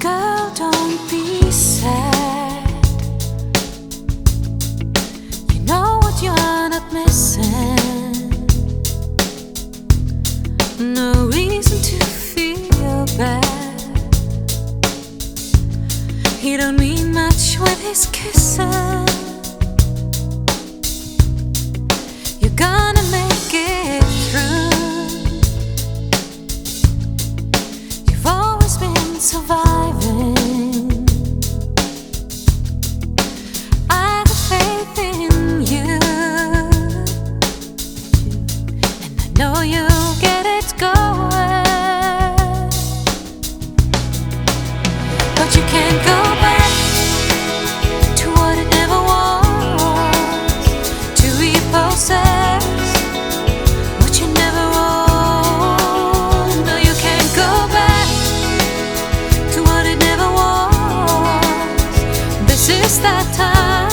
Girl, don't be sad. You know what you're not missing. No reason to feel bad. He don't mean much with his kisses. You're gonna make it through. You've always been surviving. I have faith in you, and I know you'll get it going. But you can't go This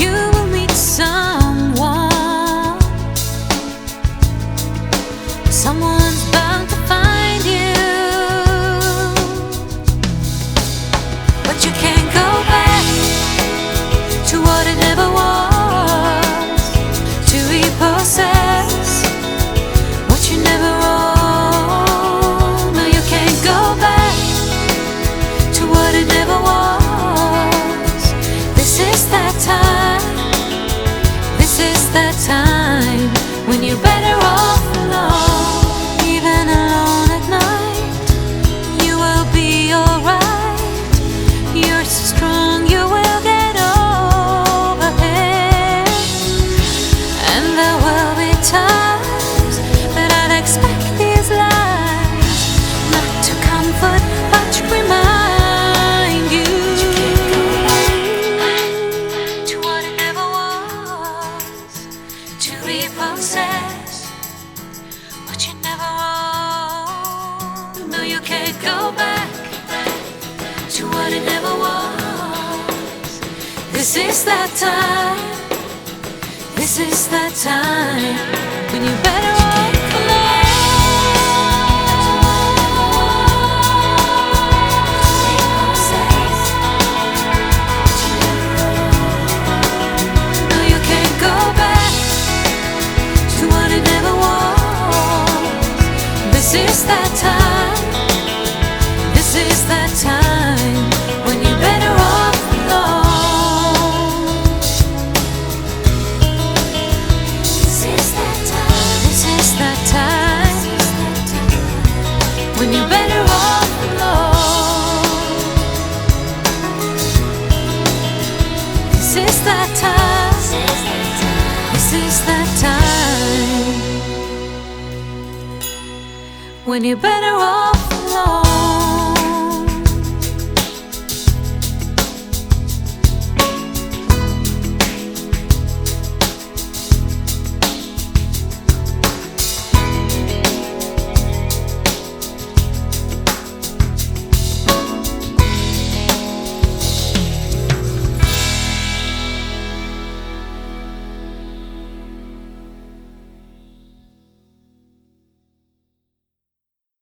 You will meet someone. Someone's bound to find you. But you can't go back to what it never was. To be repossess to repossess what you never owned. No, you can't go back to what it never was. This is that time. This is that time This is that time. This is that time when you're better off alone. This is that time. This is that time when you're better off alone. This is that time. This is that time when you're better off alone.